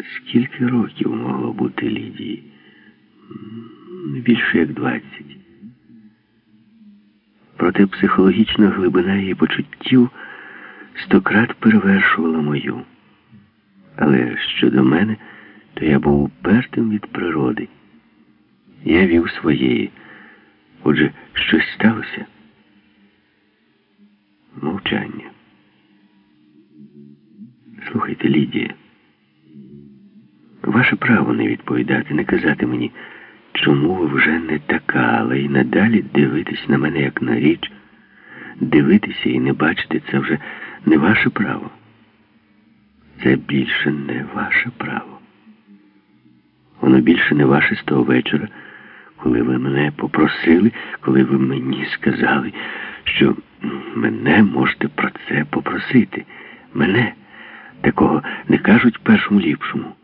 Скільки років могло бути Лідії? Не більше як двадцять. Проте психологічна глибина її почуттів стократ перевершувала мою. Але щодо мене, то я був упертим від природи. Я вів своєї. Отже, щось сталося. Мовчання. Слухайте, Лідія. Ваше право не відповідати, не казати мені, чому ви вже не така, але й надалі дивитись на мене як на річ, дивитися і не бачити це вже не ваше право. Це більше не ваше право. Воно більше не ваше з того вечора, коли ви мене попросили, коли ви мені сказали, що мене можете про це попросити. Мене такого не кажуть першому ліпшому.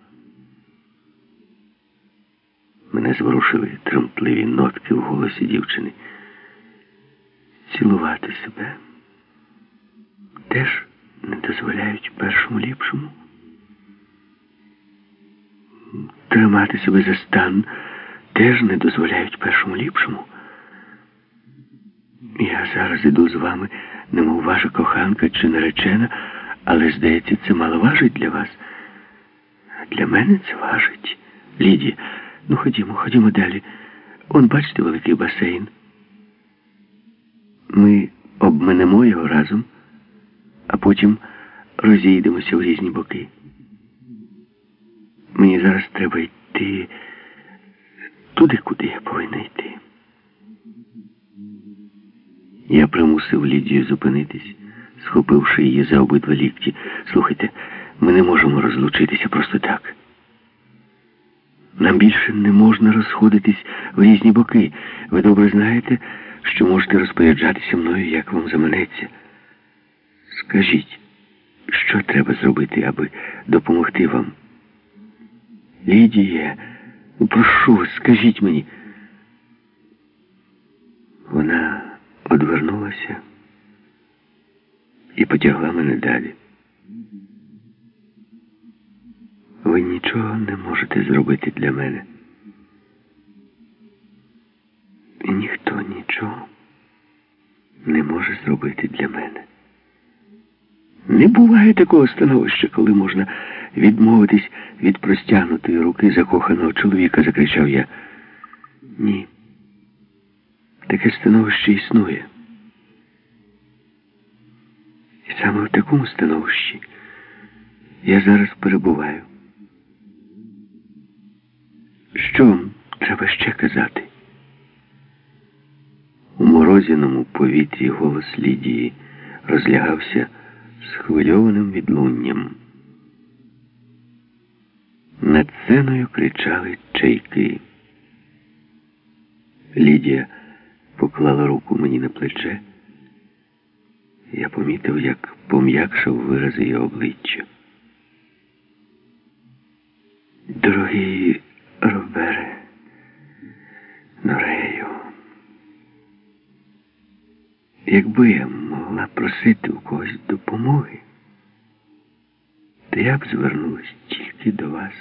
Мене зворушили тремтливі нотки в голосі дівчини. Цілувати себе теж не дозволяють першому ліпшому. Тримати себе за стан теж не дозволяють першому ліпшому. Я зараз іду з вами, немов ваша коханка чи наречена, але, здається, це мало важить для вас. Для мене це важить. Лідія, ну ходімо, ходімо далі. Он, бачите, великий басейн. Ми обминемо його разом, а потім розійдемося в різні боки. Мені зараз треба йти туди, куди я повинна йти. Я примусив Лідію зупинитись, схопивши її за обидва лікті. Слухайте, ми не можемо розлучитися просто так. Нам більше не можна розходитись в різні боки. Ви добре знаєте, що можете розпоряджатися мною, як вам заманеться. Скажіть, що треба зробити, аби допомогти вам? Лідія, прошу вас, скажіть мені. Вона одвернулася і потягла мене далі. Ви нічого не можете зробити для мене. І ніхто нічого не може зробити для мене. Не буває такого становища, коли можна відмовитись від простягнутої руки закоханого чоловіка, закричав я. Ні. Таке становище існує. І саме в такому становищі я зараз перебуваю. Що вам треба ще казати? У морозяному повітрі голос Лідії розлягався схвильованим відлунням. Над сценою кричали чайки. Лідія поклала руку мені на плече. Я помітив, як пом'якшав вираз її обличчя. Дорогий Робере, Норею, якби я могла просити у когось допомоги, то я б звернулась тільки до вас,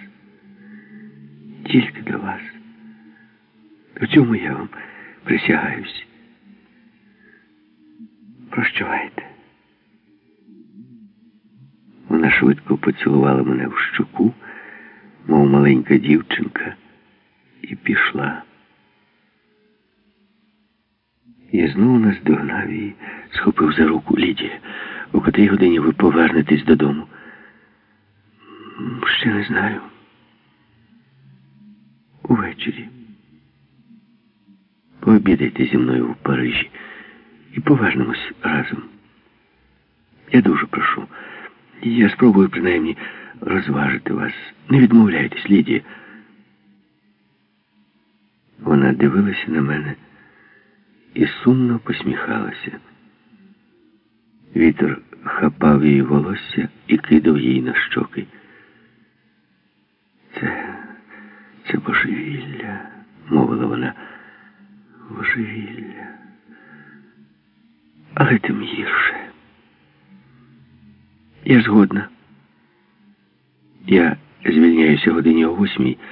тільки до вас. У цьому я вам присягаюсь. Прощавайте. Вона швидко поцілувала мене в щоку, мов маленька дівчинка, і пішла. Я знову наздогнав її, схопив за руку Лідія. У котрій годині ви повернетесь додому. Ще не знаю. Увечері. Пообідайте зі мною в Парижі і повернемось разом. Я дуже прошу. Я спробую принаймні розважити вас. Не відмовляйтесь, Лідія. Вона дивилася на мене і сумно посміхалася. Вітер хапав її волосся і кидав їй на щоки. Це це божевілля, мовила вона. Божевілля. Але тим гірше. Я згодна. Я Звільняюся годині о восьмій.